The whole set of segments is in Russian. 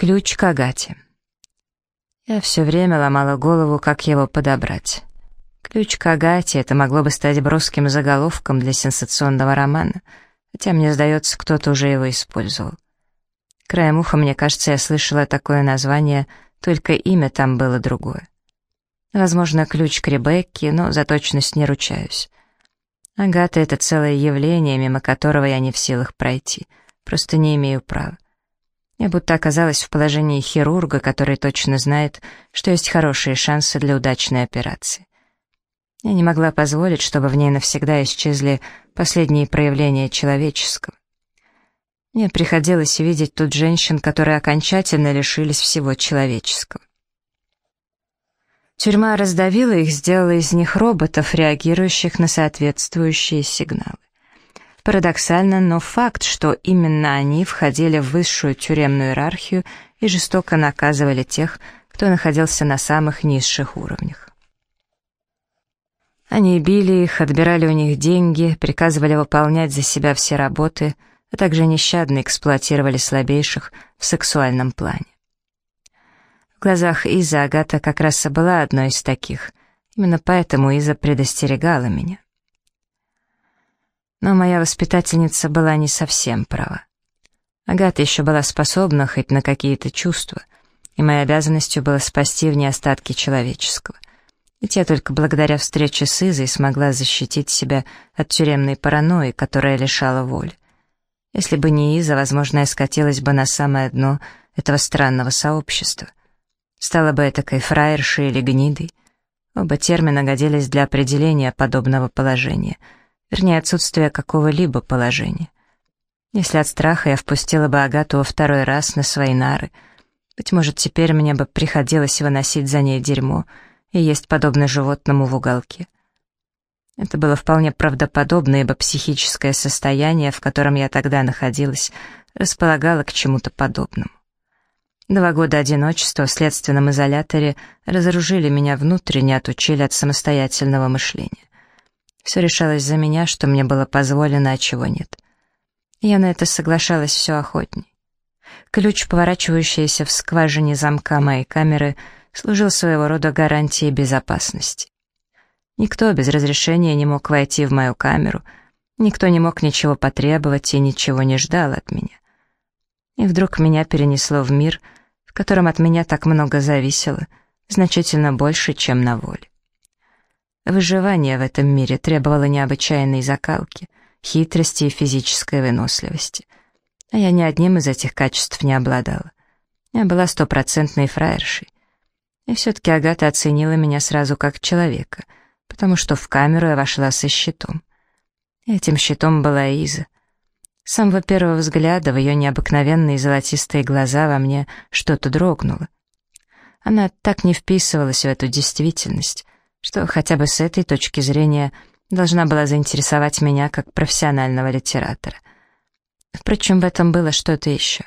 Ключ к Агате. Я все время ломала голову, как его подобрать. Ключ к Агате — это могло бы стать броским заголовком для сенсационного романа, хотя, мне сдается, кто-то уже его использовал. Краем уха, мне кажется, я слышала такое название, только имя там было другое. Возможно, ключ к Ребекке, но за точность не ручаюсь. Агата — это целое явление, мимо которого я не в силах пройти, просто не имею права. Я будто оказалась в положении хирурга, который точно знает, что есть хорошие шансы для удачной операции. Я не могла позволить, чтобы в ней навсегда исчезли последние проявления человеческого. Мне приходилось видеть тут женщин, которые окончательно лишились всего человеческого. Тюрьма раздавила их, сделала из них роботов, реагирующих на соответствующие сигналы. Парадоксально, но факт, что именно они входили в высшую тюремную иерархию и жестоко наказывали тех, кто находился на самых низших уровнях. Они били их, отбирали у них деньги, приказывали выполнять за себя все работы, а также нещадно эксплуатировали слабейших в сексуальном плане. В глазах Изы Агата как раз и была одной из таких, именно поэтому Иза предостерегала меня. Но моя воспитательница была не совсем права. Агата еще была способна хоть на какие-то чувства, и моей обязанностью было спасти в ней остатки человеческого. Ведь я только благодаря встрече с Изой смогла защитить себя от тюремной паранойи, которая лишала воли. Если бы не Иза, возможно, я скатилась бы на самое дно этого странного сообщества. Стала бы этакой фраершей или гнидой. Оба термина годились для определения подобного положения — вернее, отсутствие какого-либо положения. Если от страха я впустила бы Агату во второй раз на свои нары, быть может, теперь мне бы приходилось выносить за ней дерьмо и есть подобно животному в уголке. Это было вполне правдоподобно, ибо психическое состояние, в котором я тогда находилась, располагало к чему-то подобному. Два года одиночества в следственном изоляторе разоружили меня внутренне, отучили от самостоятельного мышления. Все решалось за меня, что мне было позволено, а чего нет. Я на это соглашалась все охотней. Ключ, поворачивающийся в скважине замка моей камеры, служил своего рода гарантией безопасности. Никто без разрешения не мог войти в мою камеру, никто не мог ничего потребовать и ничего не ждал от меня. И вдруг меня перенесло в мир, в котором от меня так много зависело, значительно больше, чем на воле. Выживание в этом мире требовало необычайной закалки, хитрости и физической выносливости. А я ни одним из этих качеств не обладала. Я была стопроцентной фраершей. И все-таки Агата оценила меня сразу как человека, потому что в камеру я вошла со щитом. Этим щитом была Иза. С самого первого взгляда в ее необыкновенные золотистые глаза во мне что-то дрогнуло. Она так не вписывалась в эту действительность, что хотя бы с этой точки зрения должна была заинтересовать меня как профессионального литератора. Впрочем, в этом было что-то еще.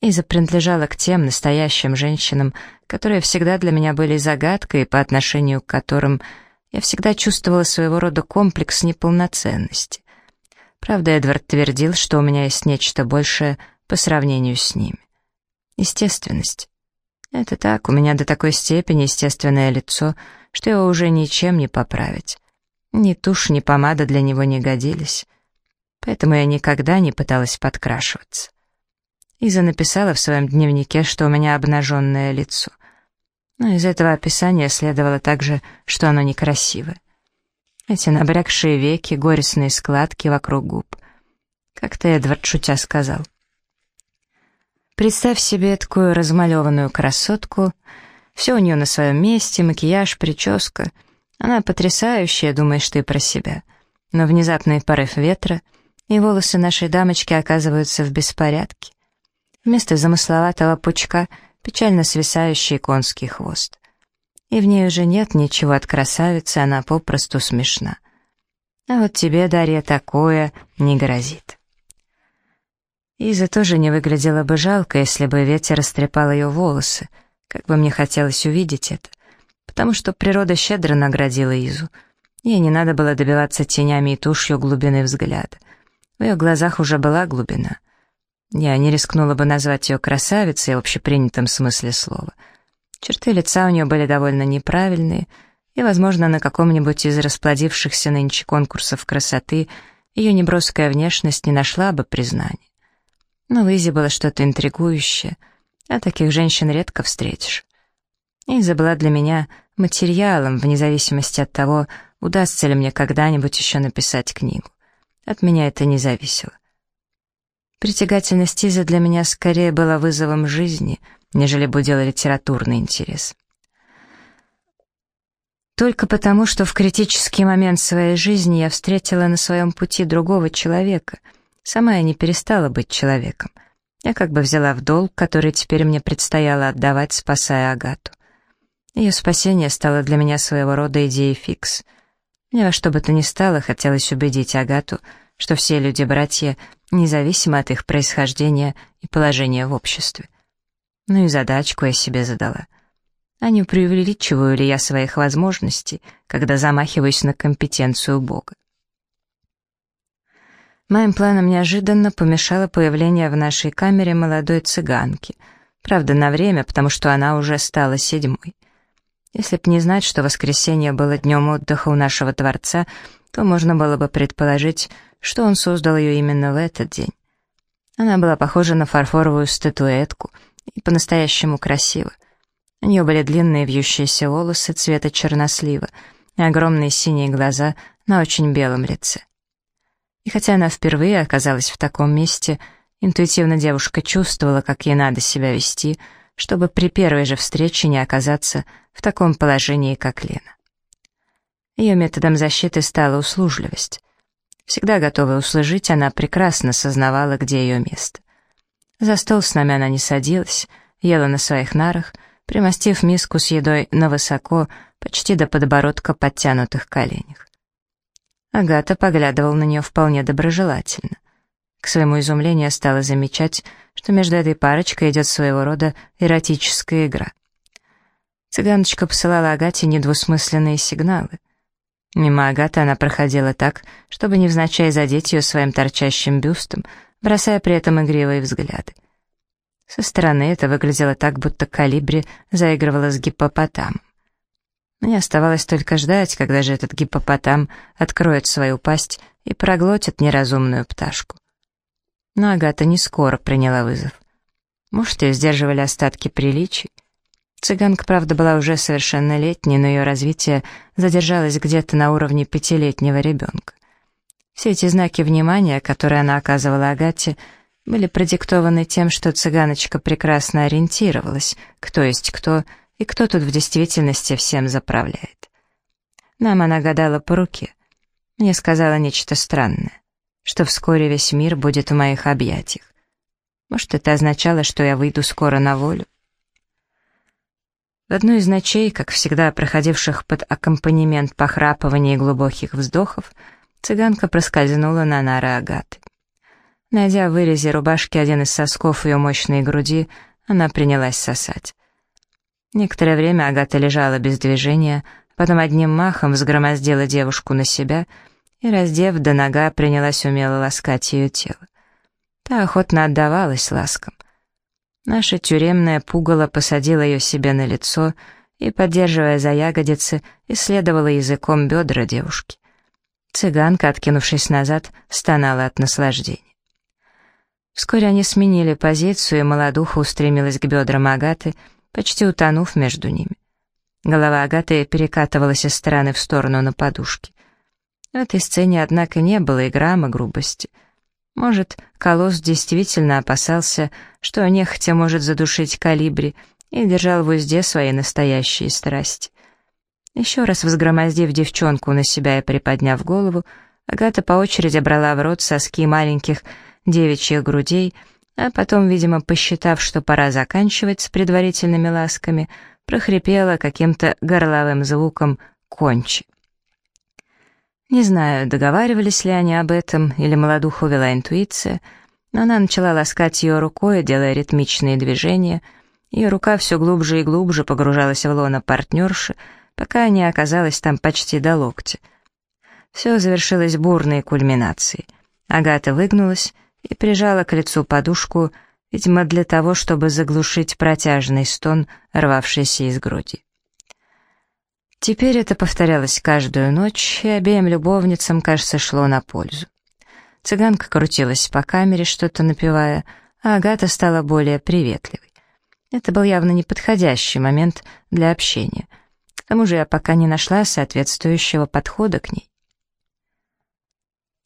Иза принадлежала к тем настоящим женщинам, которые всегда для меня были загадкой, по отношению к которым я всегда чувствовала своего рода комплекс неполноценности. Правда, Эдвард твердил, что у меня есть нечто большее по сравнению с ними. Естественность. Это так, у меня до такой степени естественное лицо — что его уже ничем не поправить. Ни тушь, ни помада для него не годились. Поэтому я никогда не пыталась подкрашиваться. Иза написала в своем дневнике, что у меня обнаженное лицо. Но из этого описания следовало также, что оно некрасивое. Эти набрякшие веки, горестные складки вокруг губ. Как-то Эдвард шутя сказал. «Представь себе такую размалеванную красотку, все у нее на своем месте, макияж, прическа. Она потрясающая, думаешь ты про себя. Но внезапный порыв ветра, и волосы нашей дамочки оказываются в беспорядке. Вместо замысловатого пучка печально свисающий конский хвост. И в ней уже нет ничего от красавицы, она попросту смешна. А вот тебе, Дарья, такое не грозит. Иза тоже не выглядела бы жалко, если бы ветер растрепал ее волосы — как бы мне хотелось увидеть это, потому что природа щедро наградила Изу. Ей не надо было добиваться тенями и тушью глубины взгляда. В ее глазах уже была глубина. Я не рискнула бы назвать ее красавицей в общепринятом смысле слова. Черты лица у нее были довольно неправильные, и, возможно, на каком-нибудь из расплодившихся нынче конкурсов красоты ее неброская внешность не нашла бы признания. Но в Изе было что-то интригующее, а таких женщин редко встретишь. Иза была для меня материалом, вне зависимости от того, удастся ли мне когда-нибудь еще написать книгу. От меня это не зависело. Притягательность Изы для меня скорее была вызовом жизни, нежели будила литературный интерес. Только потому, что в критический момент своей жизни я встретила на своем пути другого человека, сама я не перестала быть человеком. Я как бы взяла в долг, который теперь мне предстояло отдавать, спасая Агату. Ее спасение стало для меня своего рода идеей фикс. Мне во что бы то ни стало хотелось убедить Агату, что все люди-братья, независимо от их происхождения и положения в обществе. Ну и задачку я себе задала. А не преувеличиваю ли я своих возможностей, когда замахиваюсь на компетенцию Бога? Моим планам неожиданно помешало появление в нашей камере молодой цыганки. Правда, на время, потому что она уже стала седьмой. Если б не знать, что воскресенье было днем отдыха у нашего дворца, то можно было бы предположить, что он создал ее именно в этот день. Она была похожа на фарфоровую статуэтку и по-настоящему красива. У нее были длинные вьющиеся волосы цвета чернослива и огромные синие глаза на очень белом лице. И хотя она впервые оказалась в таком месте, интуитивно девушка чувствовала, как ей надо себя вести, чтобы при первой же встрече не оказаться в таком положении, как Лена. Ее методом защиты стала услужливость. Всегда готовая услужить, она прекрасно сознавала, где ее место. За стол с нами она не садилась, ела на своих нарах, примостив миску с едой на высоко, почти до подбородка подтянутых коленях. Агата поглядывал на нее вполне доброжелательно. К своему изумлению стала замечать, что между этой парочкой идет своего рода эротическая игра. Цыганочка посылала Агате недвусмысленные сигналы — Мимо Агаты она проходила так, чтобы невзначай задеть ее своим торчащим бюстом, бросая при этом игривые взгляды. Со стороны это выглядело так, будто калибри заигрывала с гиппопотамом. Мне оставалось только ждать, когда же этот гиппопотам откроет свою пасть и проглотит неразумную пташку. Но Агата не скоро приняла вызов. Может, ее сдерживали остатки приличий, Цыганка, правда, была уже совершеннолетней, но ее развитие задержалось где-то на уровне пятилетнего ребенка. Все эти знаки внимания, которые она оказывала Агате, были продиктованы тем, что цыганочка прекрасно ориентировалась, кто есть кто и кто тут в действительности всем заправляет. Нам она гадала по руке. Мне сказала нечто странное, что вскоре весь мир будет в моих объятиях. Может, это означало, что я выйду скоро на волю? В одну из ночей, как всегда проходивших под аккомпанемент похрапывания и глубоких вздохов, цыганка проскользнула на нары Агаты. Найдя в вырезе рубашки один из сосков ее мощной груди, она принялась сосать. Некоторое время Агата лежала без движения, потом одним махом взгромоздила девушку на себя и, раздев до нога, принялась умело ласкать ее тело. Та охотно отдавалась ласкам. Наша тюремная пугало посадила ее себе на лицо и, поддерживая за ягодицы, исследовала языком бедра девушки. Цыганка, откинувшись назад, стонала от наслаждения. Вскоре они сменили позицию, и молодуха устремилась к бедрам Агаты, почти утонув между ними. Голова Агаты перекатывалась из стороны в сторону на подушке. В этой сцене, однако, не было и грамма грубости — может, Колосс действительно опасался, что нехотя может задушить калибри, и держал в узде свои настоящие страсти. Еще раз взгромоздив девчонку на себя и приподняв голову, Агата по очереди брала в рот соски маленьких девичьих грудей, а потом, видимо, посчитав, что пора заканчивать с предварительными ласками, прохрипела каким-то горловым звуком «кончи». Не знаю, договаривались ли они об этом, или молодуху вела интуиция, но она начала ласкать ее рукой, делая ритмичные движения. Ее рука все глубже и глубже погружалась в лоно партнерши, пока не оказалась там почти до локтя. Все завершилось бурной кульминацией. Агата выгнулась и прижала к лицу подушку, видимо, для того, чтобы заглушить протяжный стон, рвавшийся из груди. Теперь это повторялось каждую ночь, и обеим любовницам, кажется, шло на пользу. Цыганка крутилась по камере, что-то напевая, а Агата стала более приветливой. Это был явно неподходящий момент для общения. К тому же я пока не нашла соответствующего подхода к ней.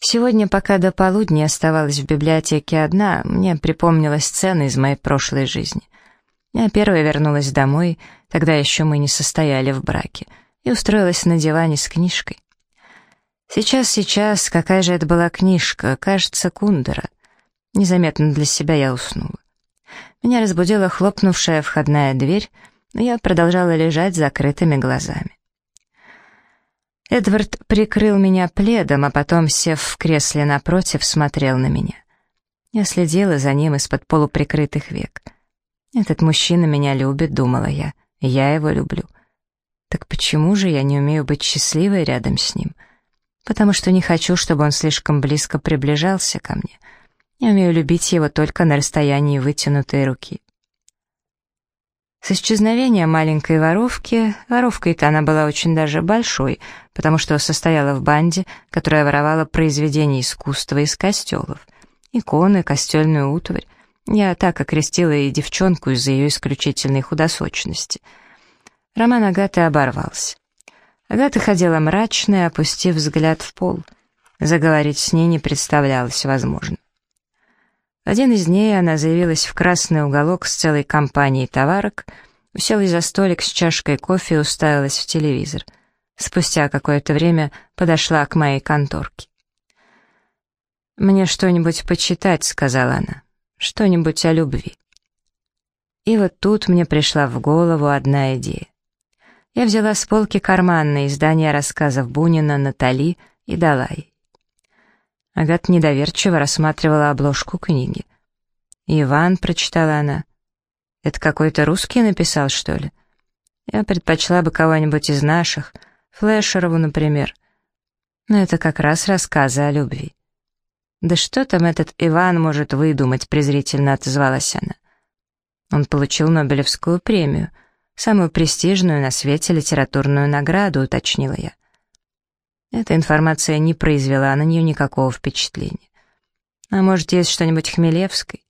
Сегодня, пока до полудня оставалась в библиотеке одна, мне припомнилась сцена из моей прошлой жизни. Я первая вернулась домой, тогда еще мы не состояли в браке, и устроилась на диване с книжкой. Сейчас, сейчас, какая же это была книжка, кажется, Кундера. Незаметно для себя я уснула. Меня разбудила хлопнувшая входная дверь, но я продолжала лежать с закрытыми глазами. Эдвард прикрыл меня пледом, а потом, сев в кресле напротив, смотрел на меня. Я следила за ним из-под полуприкрытых век. «Этот мужчина меня любит», — думала я. «Я его люблю». Так почему же я не умею быть счастливой рядом с ним? Потому что не хочу, чтобы он слишком близко приближался ко мне. Я умею любить его только на расстоянии вытянутой руки. С исчезновением маленькой воровки, воровкой-то она была очень даже большой, потому что состояла в банде, которая воровала произведения искусства из костелов, иконы, костельную утварь. Я так окрестила и девчонку из-за ее исключительной худосочности. Роман Агаты оборвался. Агата ходила мрачная, опустив взгляд в пол. Заговорить с ней не представлялось возможным. Один из дней она заявилась в красный уголок с целой компанией товарок, уселась за столик с чашкой кофе и уставилась в телевизор. Спустя какое-то время подошла к моей конторке. «Мне что-нибудь почитать», — сказала она. «Что-нибудь о любви». И вот тут мне пришла в голову одна идея. Я взяла с полки карманное издание рассказов Бунина «Натали» и дала ей. Агат недоверчиво рассматривала обложку книги. «Иван», — прочитала она. «Это какой-то русский написал, что ли? Я предпочла бы кого-нибудь из наших, Флешерову, например. Но это как раз рассказы о любви». «Да что там этот Иван может выдумать?» — презрительно отозвалась она. Он получил Нобелевскую премию, самую престижную на свете литературную награду, уточнила я. Эта информация не произвела на нее никакого впечатления. А может, есть что-нибудь Хмелевской?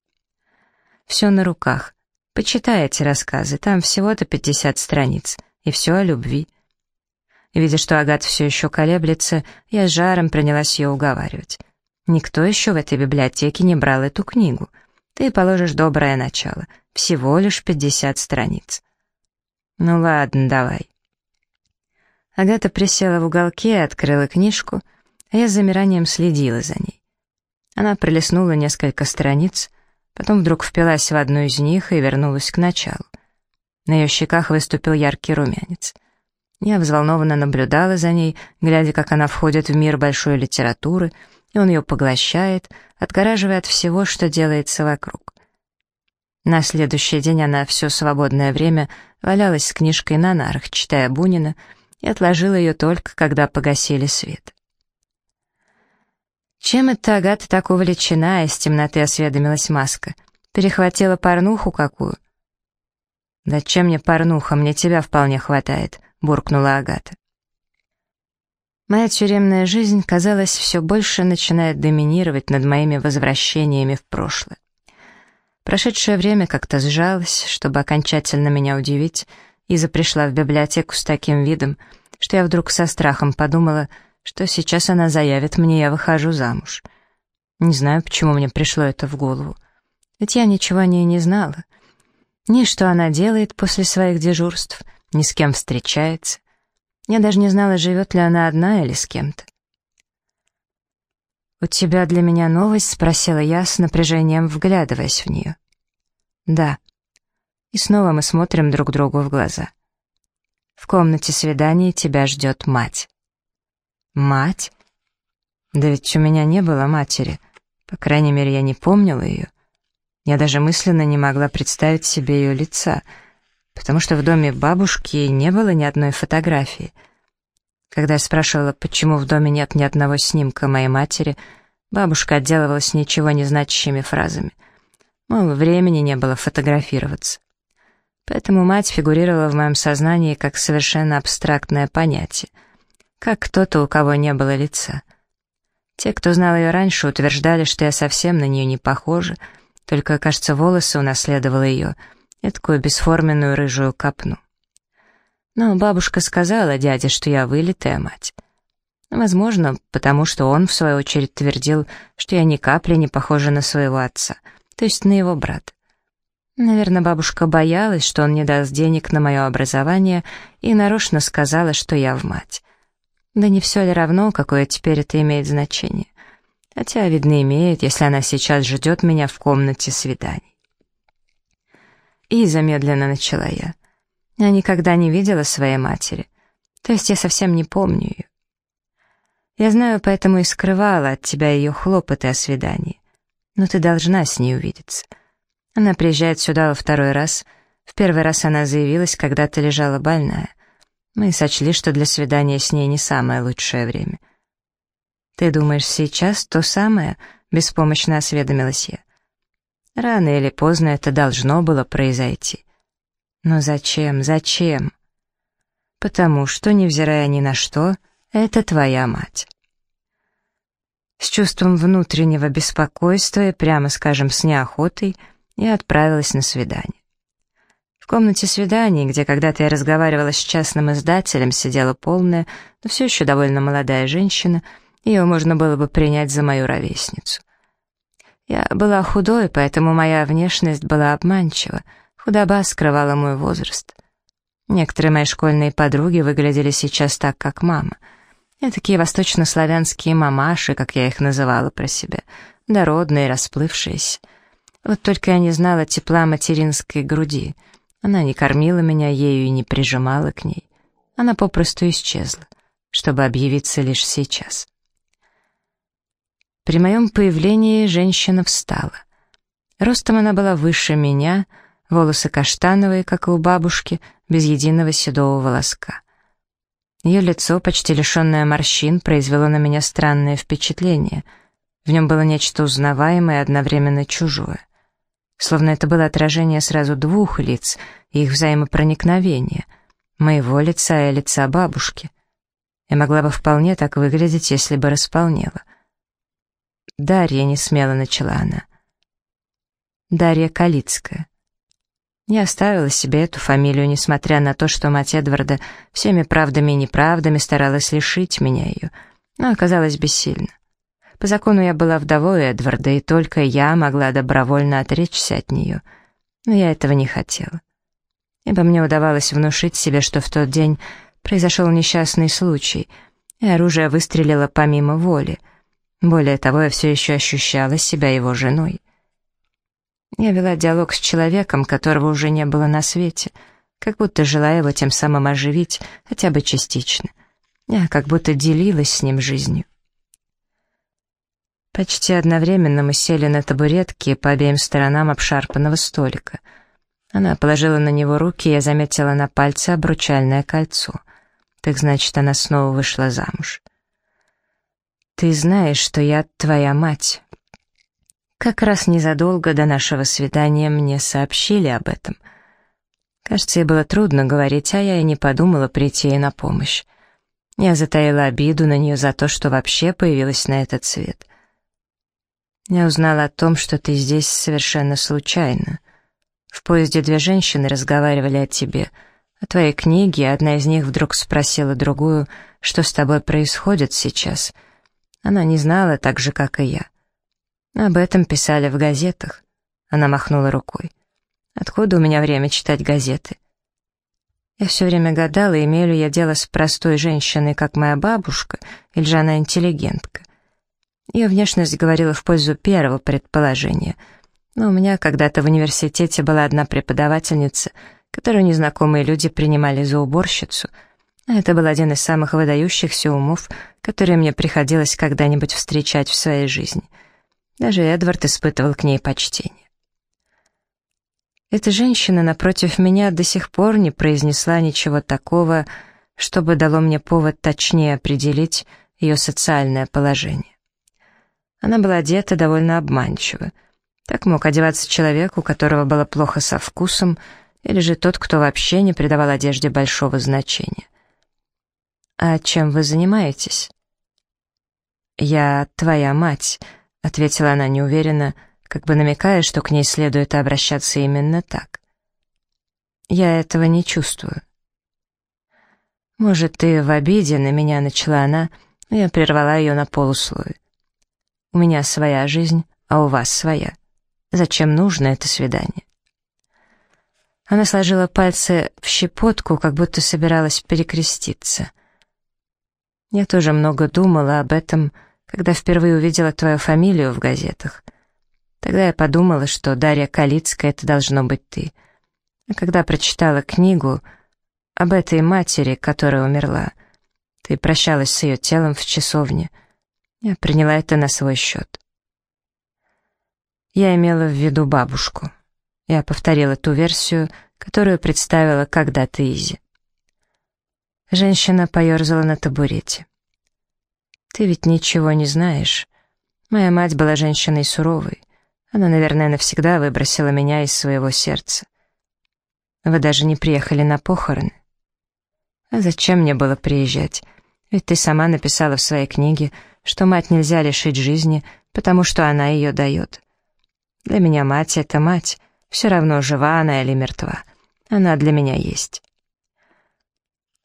Все на руках. Почитайте рассказы, там всего-то 50 страниц, и все о любви. Видя, что Агат все еще колеблется, я с жаром принялась ее уговаривать. Никто еще в этой библиотеке не брал эту книгу. Ты положишь доброе начало. Всего лишь 50 страниц. Ну ладно, давай. Агата присела в уголке открыла книжку, а я с замиранием следила за ней. Она пролистнула несколько страниц, потом вдруг впилась в одну из них и вернулась к началу. На ее щеках выступил яркий румянец. Я взволнованно наблюдала за ней, глядя, как она входит в мир большой литературы, и он ее поглощает, отгораживая от всего, что делается вокруг. На следующий день она все свободное время валялась с книжкой на нарах, читая Бунина, и отложила ее только, когда погасили свет. «Чем это Агата так увлечена?» — из темноты осведомилась Маска. «Перехватила порнуху какую?» «Да чем мне порнуха, мне тебя вполне хватает», — буркнула Агата. Моя тюремная жизнь, казалось, все больше начинает доминировать над моими возвращениями в прошлое. Прошедшее время как-то сжалось, чтобы окончательно меня удивить, Иза пришла в библиотеку с таким видом, что я вдруг со страхом подумала, что сейчас она заявит мне, я выхожу замуж. Не знаю, почему мне пришло это в голову. Ведь я ничего о ней не знала. Ни что она делает после своих дежурств, ни с кем встречается. Я даже не знала, живет ли она одна или с кем-то. «У тебя для меня новость?» — спросила я с напряжением, вглядываясь в нее. «Да», и снова мы смотрим друг другу в глаза. В комнате свидания тебя ждет мать. Мать? Да ведь у меня не было матери. По крайней мере, я не помнила ее. Я даже мысленно не могла представить себе ее лица, потому что в доме бабушки не было ни одной фотографии. Когда я спрашивала, почему в доме нет ни одного снимка моей матери, Бабушка отделывалась ничего не значащими фразами. Мол, времени не было фотографироваться. Поэтому мать фигурировала в моем сознании как совершенно абстрактное понятие, как кто-то, у кого не было лица. Те, кто знал ее раньше, утверждали, что я совсем на нее не похожа, только, кажется, волосы унаследовала ее, и такую бесформенную рыжую копну. Но бабушка сказала дяде, что я вылитая мать. Возможно, потому что он, в свою очередь, твердил, что я ни капли не похожа на своего отца, то есть на его брата. Наверное, бабушка боялась, что он не даст денег на мое образование, и нарочно сказала, что я в мать. Да не все ли равно, какое теперь это имеет значение? Хотя, видно, имеет, если она сейчас ждет меня в комнате свиданий. И замедленно начала я. Я никогда не видела своей матери. То есть я совсем не помню ее. Я знаю, поэтому и скрывала от тебя ее хлопоты о свидании. Но ты должна с ней увидеться. Она приезжает сюда во второй раз. В первый раз она заявилась, когда ты лежала больная. Мы сочли, что для свидания с ней не самое лучшее время. «Ты думаешь, сейчас то самое?» — беспомощно осведомилась я. Рано или поздно это должно было произойти. Но зачем, зачем? Потому что, невзирая ни на что, это твоя мать. С чувством внутреннего беспокойства и, прямо скажем, с неохотой — я отправилась на свидание. В комнате свиданий, где когда-то я разговаривала с частным издателем, сидела полная, но все еще довольно молодая женщина, ее можно было бы принять за мою ровесницу. Я была худой, поэтому моя внешность была обманчива, худоба скрывала мой возраст. Некоторые мои школьные подруги выглядели сейчас так, как мама. Я такие восточнославянские мамаши, как я их называла про себя, дородные, расплывшиеся. Вот только я не знала тепла материнской груди. Она не кормила меня ею и не прижимала к ней. Она попросту исчезла, чтобы объявиться лишь сейчас. При моем появлении женщина встала. Ростом она была выше меня, волосы каштановые, как и у бабушки, без единого седого волоска. Ее лицо, почти лишенное морщин, произвело на меня странное впечатление. В нем было нечто узнаваемое и одновременно чужое словно это было отражение сразу двух лиц и их взаимопроникновения, моего лица и лица бабушки. Я могла бы вполне так выглядеть, если бы располнела. Дарья не смело начала она. Дарья Калицкая. Не оставила себе эту фамилию, несмотря на то, что мать Эдварда всеми правдами и неправдами старалась лишить меня ее, но оказалась бессильна. По закону я была вдовой Эдварда, и только я могла добровольно отречься от нее. Но я этого не хотела. Ибо мне удавалось внушить себе, что в тот день произошел несчастный случай, и оружие выстрелило помимо воли. Более того, я все еще ощущала себя его женой. Я вела диалог с человеком, которого уже не было на свете, как будто желая его тем самым оживить, хотя бы частично. Я как будто делилась с ним жизнью. Почти одновременно мы сели на табуретки по обеим сторонам обшарпанного столика. Она положила на него руки, и я заметила на пальце обручальное кольцо. Так значит, она снова вышла замуж. «Ты знаешь, что я твоя мать». Как раз незадолго до нашего свидания мне сообщили об этом. Кажется, ей было трудно говорить, а я и не подумала прийти ей на помощь. Я затаила обиду на нее за то, что вообще появилась на этот свет — я узнала о том, что ты здесь совершенно случайно. В поезде две женщины разговаривали о тебе, о твоей книге, одна из них вдруг спросила другую, что с тобой происходит сейчас. Она не знала так же, как и я. Об этом писали в газетах. Она махнула рукой. Откуда у меня время читать газеты? Я все время гадала, имею ли я дело с простой женщиной, как моя бабушка, или же она интеллигентка. Ее внешность говорила в пользу первого предположения. Но у меня когда-то в университете была одна преподавательница, которую незнакомые люди принимали за уборщицу. Это был один из самых выдающихся умов, которые мне приходилось когда-нибудь встречать в своей жизни. Даже Эдвард испытывал к ней почтение. Эта женщина напротив меня до сих пор не произнесла ничего такого, чтобы дало мне повод точнее определить ее социальное положение. Она была одета довольно обманчиво. Так мог одеваться человек, у которого было плохо со вкусом, или же тот, кто вообще не придавал одежде большого значения. «А чем вы занимаетесь?» «Я твоя мать», — ответила она неуверенно, как бы намекая, что к ней следует обращаться именно так. «Я этого не чувствую». «Может, ты в обиде на меня?» — начала она, я прервала ее на полусловие. «У меня своя жизнь, а у вас своя. Зачем нужно это свидание?» Она сложила пальцы в щепотку, как будто собиралась перекреститься. «Я тоже много думала об этом, когда впервые увидела твою фамилию в газетах. Тогда я подумала, что Дарья Калицкая — это должно быть ты. А когда прочитала книгу об этой матери, которая умерла. Ты прощалась с ее телом в часовне. Я приняла это на свой счет. Я имела в виду бабушку. Я повторила ту версию, которую представила когда-то Изи. Женщина поерзала на табурете. «Ты ведь ничего не знаешь. Моя мать была женщиной суровой. Она, наверное, навсегда выбросила меня из своего сердца. Вы даже не приехали на похороны. А зачем мне было приезжать? Ведь ты сама написала в своей книге, что мать нельзя лишить жизни, потому что она ее дает. Для меня мать — это мать, все равно, жива она или мертва. Она для меня есть.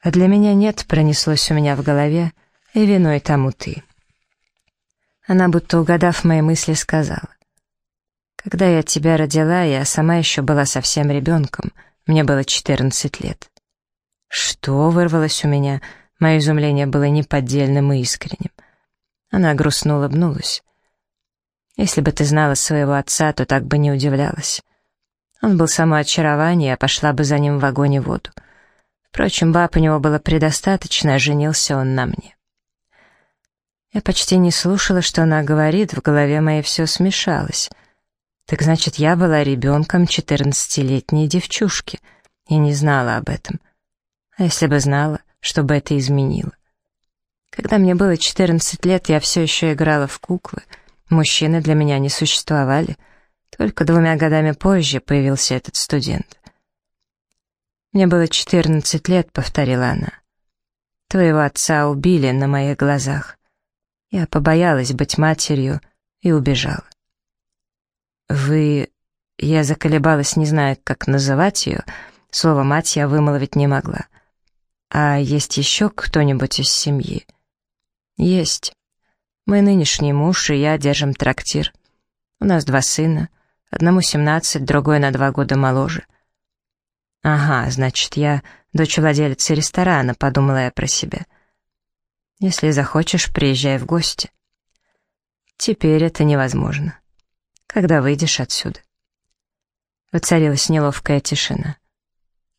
А для меня нет, пронеслось у меня в голове, и виной тому ты. Она, будто угадав мои мысли, сказала. Когда я тебя родила, я сама еще была совсем ребенком, мне было 14 лет. «Что?» — вырвалось у меня. Мое изумление было неподдельным и искренним. Она грустно улыбнулась. «Если бы ты знала своего отца, то так бы не удивлялась. Он был само а пошла бы за ним в огонь и воду. Впрочем, баб у него было предостаточно, а женился он на мне». Я почти не слушала, что она говорит, в голове моей все смешалось. Так значит, я была ребенком четырнадцатилетней девчушки. Я не знала об этом. А если бы знала, что бы это изменило? Когда мне было 14 лет, я все еще играла в куклы. Мужчины для меня не существовали. Только двумя годами позже появился этот студент. «Мне было 14 лет», — повторила она. «Твоего отца убили на моих глазах. Я побоялась быть матерью и убежала». «Вы...» Я заколебалась, не зная, как называть ее. Слово «мать» я вымолвить не могла. «А есть еще кто-нибудь из семьи?» «Есть. Мой нынешний муж и я держим трактир. У нас два сына. Одному семнадцать, другой на два года моложе». «Ага, значит, я дочь владелицы ресторана», — подумала я про себя. «Если захочешь, приезжай в гости». «Теперь это невозможно. Когда выйдешь отсюда?» Воцарилась неловкая тишина.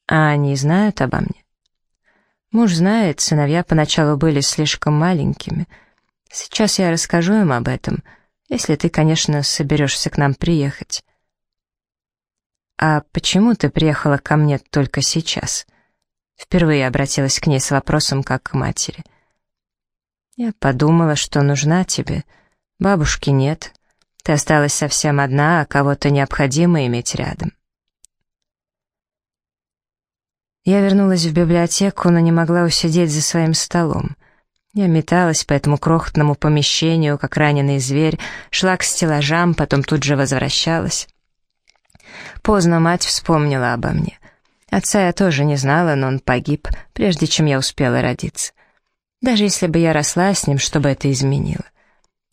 «А они знают обо мне?» Муж знает, сыновья поначалу были слишком маленькими. Сейчас я расскажу им об этом, если ты, конечно, соберешься к нам приехать. «А почему ты приехала ко мне только сейчас?» Впервые обратилась к ней с вопросом, как к матери. «Я подумала, что нужна тебе. Бабушки нет. Ты осталась совсем одна, а кого-то необходимо иметь рядом». Я вернулась в библиотеку, но не могла усидеть за своим столом. Я металась по этому крохотному помещению, как раненый зверь, шла к стеллажам, потом тут же возвращалась. Поздно мать вспомнила обо мне. Отца я тоже не знала, но он погиб, прежде чем я успела родиться. Даже если бы я росла с ним, что бы это изменило?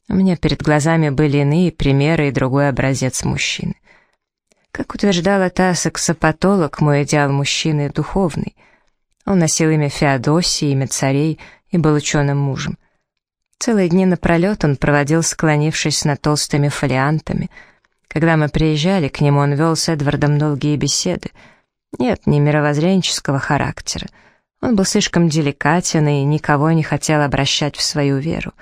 У меня перед глазами были иные примеры и другой образец мужчины. Как утверждала та сексопатолог, мой идеал мужчины духовный. Он носил имя Феодосии, имя царей и был ученым мужем. Целые дни напролет он проводил, склонившись над толстыми фолиантами. Когда мы приезжали к нему, он вел с Эдвардом долгие беседы. Нет, не мировоззренческого характера. Он был слишком деликатен и никого не хотел обращать в свою веру.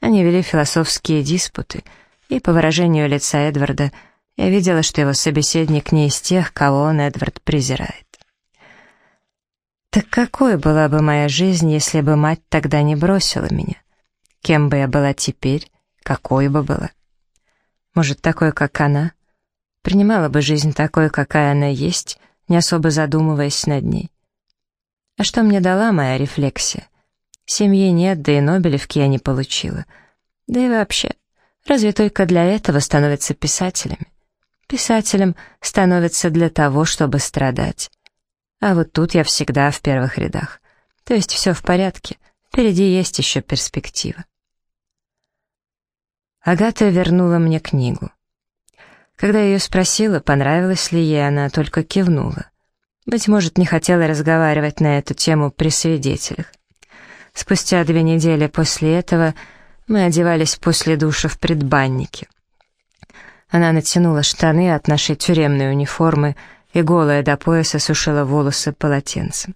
Они вели философские диспуты, и, по выражению лица Эдварда, я видела, что его собеседник не из тех, кого он, Эдвард, презирает. Так какой была бы моя жизнь, если бы мать тогда не бросила меня? Кем бы я была теперь? какой бы была. Может, такой, как она? Принимала бы жизнь такой, какая она есть, не особо задумываясь над ней. А что мне дала моя рефлексия? Семьи нет, да и Нобелевки я не получила. Да и вообще, разве только для этого становятся писателями? Писателем становятся для того, чтобы страдать. А вот тут я всегда в первых рядах. То есть все в порядке, впереди есть еще перспектива. Агата вернула мне книгу. Когда я ее спросила, понравилась ли ей, она только кивнула. Быть может, не хотела разговаривать на эту тему при свидетелях. Спустя две недели после этого мы одевались после душа в предбаннике. Она натянула штаны от нашей тюремной униформы и голая до пояса сушила волосы полотенцем.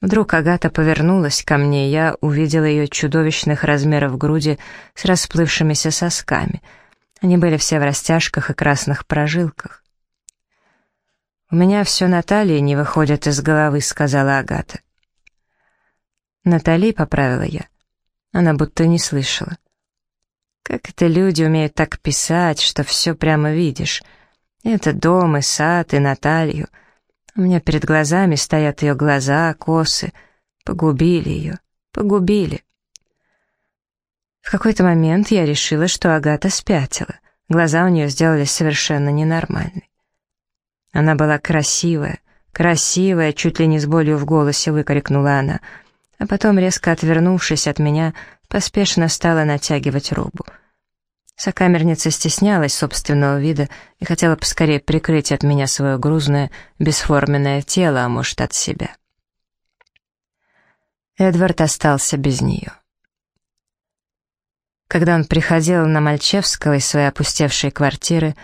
Вдруг Агата повернулась ко мне, и я увидела ее чудовищных размеров груди с расплывшимися сосками. Они были все в растяжках и красных прожилках. «У меня все Наталья не выходит из головы», — сказала Агата. «Натали», — поправила я. Она будто не слышала. «Как это люди умеют так писать, что все прямо видишь? Это дом и сад, и Наталью. У меня перед глазами стоят ее глаза, косы. Погубили ее, погубили». В какой-то момент я решила, что Агата спятила. Глаза у нее сделались совершенно ненормальные. Она была красивая, красивая, чуть ли не с болью в голосе выкрикнула она, а потом, резко отвернувшись от меня, поспешно стала натягивать робу. Сокамерница стеснялась собственного вида и хотела поскорее прикрыть от меня свое грузное, бесформенное тело, а может, от себя. Эдвард остался без нее. Когда он приходил на Мальчевского из своей опустевшей квартиры,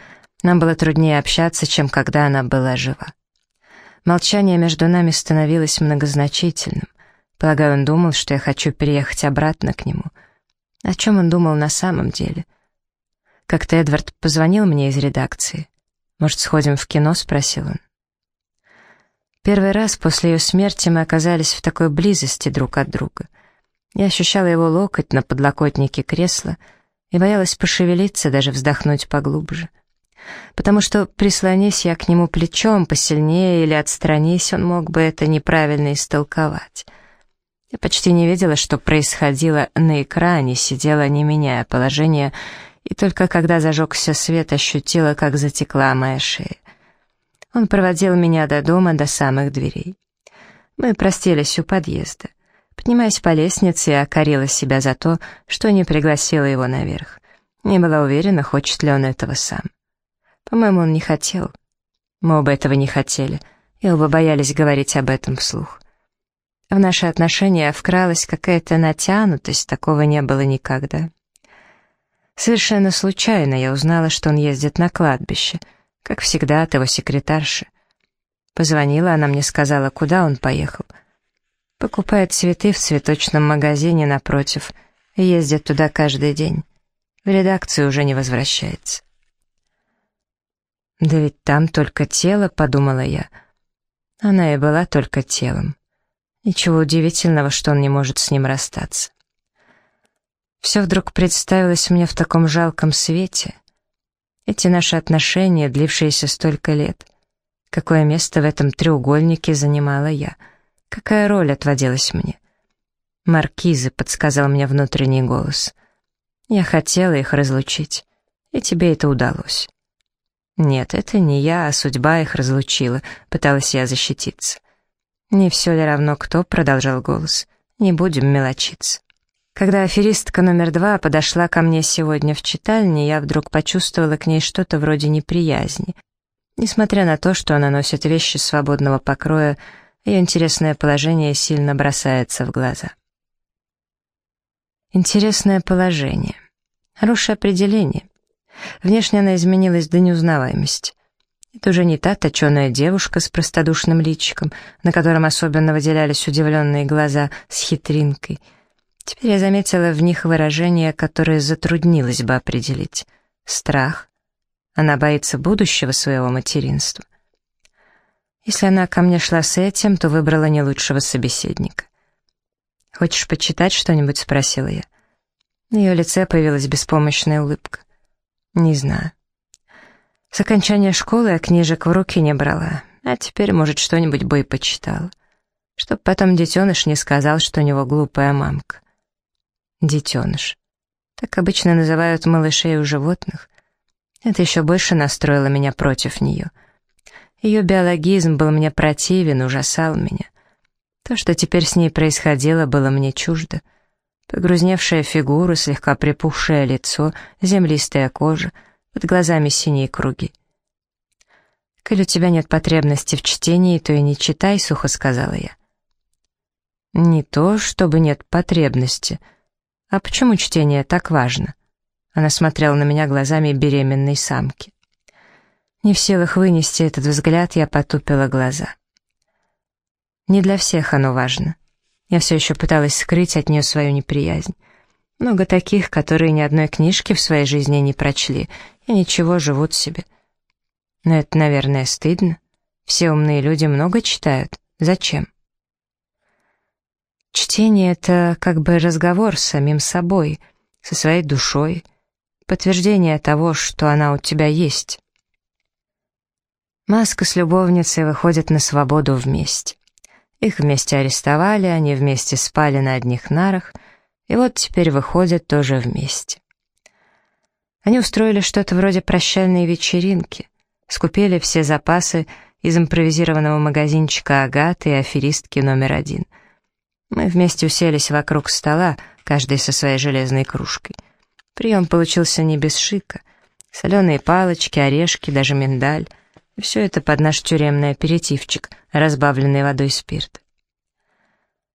нам было труднее общаться, чем когда она была жива. Молчание между нами становилось многозначительным. Полагаю, он думал, что я хочу переехать обратно к нему. О чем он думал на самом деле? Как-то Эдвард позвонил мне из редакции. «Может, сходим в кино?» — спросил он. Первый раз после ее смерти мы оказались в такой близости друг от друга. Я ощущала его локоть на подлокотнике кресла и боялась пошевелиться, даже вздохнуть поглубже потому что, прислонись я к нему плечом посильнее или отстранись, он мог бы это неправильно истолковать. Я почти не видела, что происходило на экране, сидела, не меняя положение, и только когда зажегся свет, ощутила, как затекла моя шея. Он проводил меня до дома, до самых дверей. Мы простились у подъезда. Поднимаясь по лестнице, я корила себя за то, что не пригласила его наверх. Не была уверена, хочет ли он этого сам. По-моему, он не хотел. Мы оба этого не хотели, и оба боялись говорить об этом вслух. В наши отношения вкралась какая-то натянутость, такого не было никогда. Совершенно случайно я узнала, что он ездит на кладбище, как всегда от его секретарши. Позвонила, она мне сказала, куда он поехал. Покупает цветы в цветочном магазине напротив ездит туда каждый день. В редакцию уже не возвращается. «Да ведь там только тело», — подумала я. Она и была только телом. Ничего удивительного, что он не может с ним расстаться. Все вдруг представилось мне в таком жалком свете. Эти наши отношения, длившиеся столько лет. Какое место в этом треугольнике занимала я? Какая роль отводилась мне? «Маркизы», — подсказал мне внутренний голос. Я хотела их разлучить, и тебе это удалось. Нет, это не я, а судьба их разлучила, пыталась я защититься. Не все ли равно кто, продолжал голос. Не будем мелочиться. Когда аферистка номер два подошла ко мне сегодня в читальне, я вдруг почувствовала к ней что-то вроде неприязни. Несмотря на то, что она носит вещи свободного покроя, ее интересное положение сильно бросается в глаза. Интересное положение. Хорошее определение. Внешне она изменилась до неузнаваемости. Это уже не та точеная девушка с простодушным личиком, на котором особенно выделялись удивленные глаза с хитринкой. Теперь я заметила в них выражение, которое затруднилось бы определить. Страх. Она боится будущего своего материнства. Если она ко мне шла с этим, то выбрала не лучшего собеседника. «Хочешь почитать что-нибудь?» — спросила я. На ее лице появилась беспомощная улыбка. «Не знаю. С окончания школы я книжек в руки не брала, а теперь, может, что-нибудь бы и почитала. Чтоб потом детеныш не сказал, что у него глупая мамка. Детеныш. Так обычно называют малышей у животных. Это еще больше настроило меня против нее. Ее биологизм был мне противен, ужасал меня. То, что теперь с ней происходило, было мне чуждо. Погрузневшая фигура, слегка припухшее лицо, землистая кожа, под глазами синие круги. «Коль у тебя нет потребности в чтении, то и не читай», — сухо сказала я. «Не то, чтобы нет потребности. А почему чтение так важно?» Она смотрела на меня глазами беременной самки. Не в силах вынести этот взгляд, я потупила глаза. Не для всех оно важно. Я все еще пыталась скрыть от нее свою неприязнь. Много таких, которые ни одной книжки в своей жизни не прочли, и ничего, живут себе. Но это, наверное, стыдно. Все умные люди много читают. Зачем? Чтение — это как бы разговор с самим собой, со своей душой, подтверждение того, что она у тебя есть. Маска с любовницей выходят на свободу вместе. Их вместе арестовали, они вместе спали на одних нарах, и вот теперь выходят тоже вместе. Они устроили что-то вроде прощальной вечеринки, скупили все запасы из импровизированного магазинчика Агаты и аферистки номер один. Мы вместе уселись вокруг стола, каждый со своей железной кружкой — Прием получился не без шика. Соленые палочки, орешки, даже миндаль. И все это под наш тюремный аперитивчик, разбавленный водой спирт.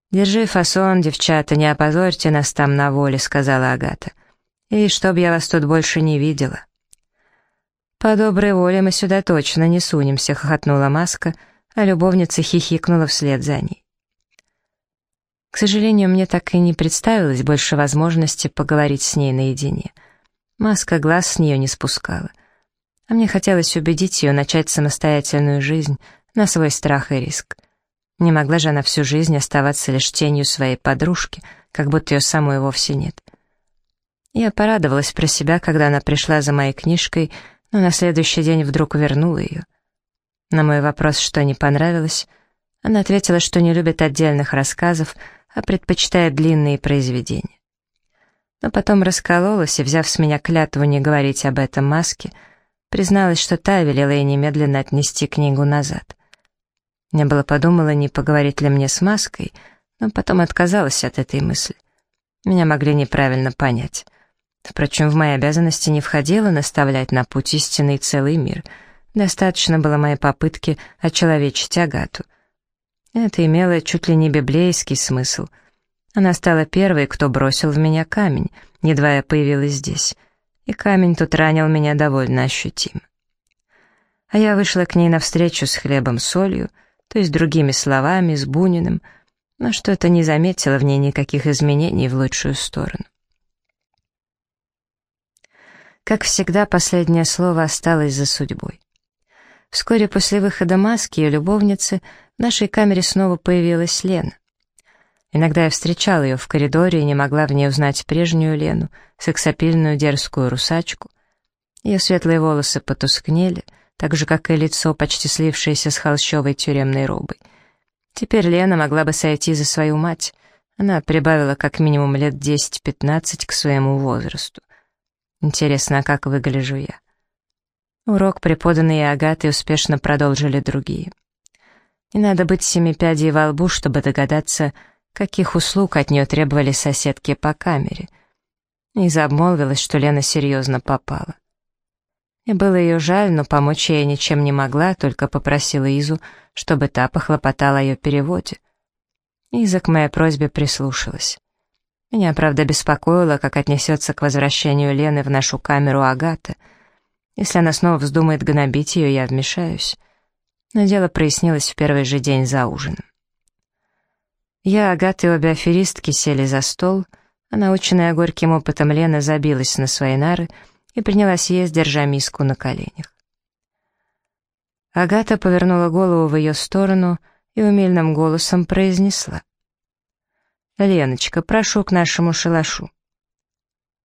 «Держи фасон, девчата, не опозорьте нас там на воле», — сказала Агата. «И чтоб я вас тут больше не видела». «По доброй воле мы сюда точно не сунемся», — хохотнула Маска, а любовница хихикнула вслед за ней. К сожалению, мне так и не представилось больше возможности поговорить с ней наедине. Маска глаз с нее не спускала. А мне хотелось убедить ее начать самостоятельную жизнь на свой страх и риск. Не могла же она всю жизнь оставаться лишь тенью своей подружки, как будто ее самой вовсе нет. Я порадовалась про себя, когда она пришла за моей книжкой, но на следующий день вдруг вернула ее. На мой вопрос, что не понравилось, она ответила, что не любит отдельных рассказов, а предпочитает длинные произведения. Но потом раскололась и, взяв с меня клятву не говорить об этом маске, призналась, что та велела ей немедленно отнести книгу назад. Мне было подумала, не поговорить ли мне с маской, но потом отказалась от этой мысли. Меня могли неправильно понять. Впрочем, в мои обязанности не входило наставлять на путь истинный целый мир. Достаточно было моей попытки очеловечить Агату — это имело чуть ли не библейский смысл. Она стала первой, кто бросил в меня камень, едва я появилась здесь. И камень тут ранил меня довольно ощутимо. А я вышла к ней навстречу с хлебом-солью, то есть другими словами, с Буниным, но что-то не заметила в ней никаких изменений в лучшую сторону. Как всегда, последнее слово осталось за судьбой. Вскоре после выхода маски ее любовницы в нашей камере снова появилась Лена. Иногда я встречала ее в коридоре и не могла в ней узнать прежнюю Лену, сексапильную дерзкую русачку. Ее светлые волосы потускнели, так же, как и лицо, почти слившееся с холщовой тюремной робой. Теперь Лена могла бы сойти за свою мать. Она прибавила как минимум лет 10-15 к своему возрасту. Интересно, а как выгляжу я? Урок, преподанный Агатой, успешно продолжили другие. Не надо быть семи пядей во лбу, чтобы догадаться, каких услуг от нее требовали соседки по камере. И обмолвилась, что Лена серьезно попала. И было ее жаль, но помочь ей ничем не могла, только попросила Изу, чтобы та похлопотала о ее переводе. Иза к моей просьбе прислушалась. Меня, правда, беспокоило, как отнесется к возвращению Лены в нашу камеру Агата. Если она снова вздумает гнобить ее, я вмешаюсь но дело прояснилось в первый же день за ужином. Я, Агата и обе аферистки сели за стол, а наученная горьким опытом Лена забилась на свои нары и принялась есть, держа миску на коленях. Агата повернула голову в ее сторону и умильным голосом произнесла. «Леночка, прошу к нашему шалашу».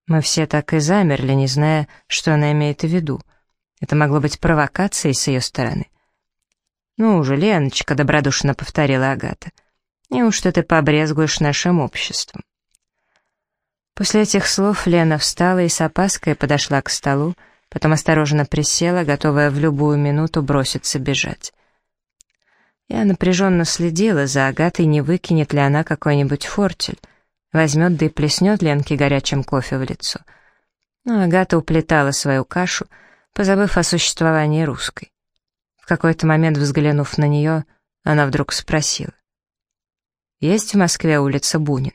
Мы все так и замерли, не зная, что она имеет в виду. Это могло быть провокацией с ее стороны. «Ну уже, Леночка», — добродушно повторила Агата, — «неужто ты побрезгуешь нашим обществом?» После этих слов Лена встала и с опаской подошла к столу, потом осторожно присела, готовая в любую минуту броситься бежать. Я напряженно следила за Агатой, не выкинет ли она какой-нибудь фортель, возьмет да и плеснет Ленке горячим кофе в лицо. Но Агата уплетала свою кашу, позабыв о существовании русской. В какой-то момент, взглянув на нее, она вдруг спросила. «Есть в Москве улица Бунина?»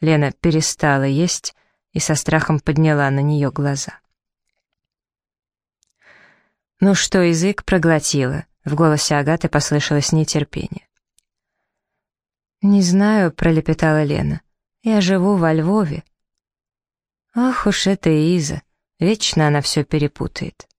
Лена перестала есть и со страхом подняла на нее глаза. «Ну что, язык проглотила?» В голосе Агаты послышалось нетерпение. «Не знаю», — пролепетала Лена. «Я живу во Львове». «Ах уж это Иза, вечно она все перепутает».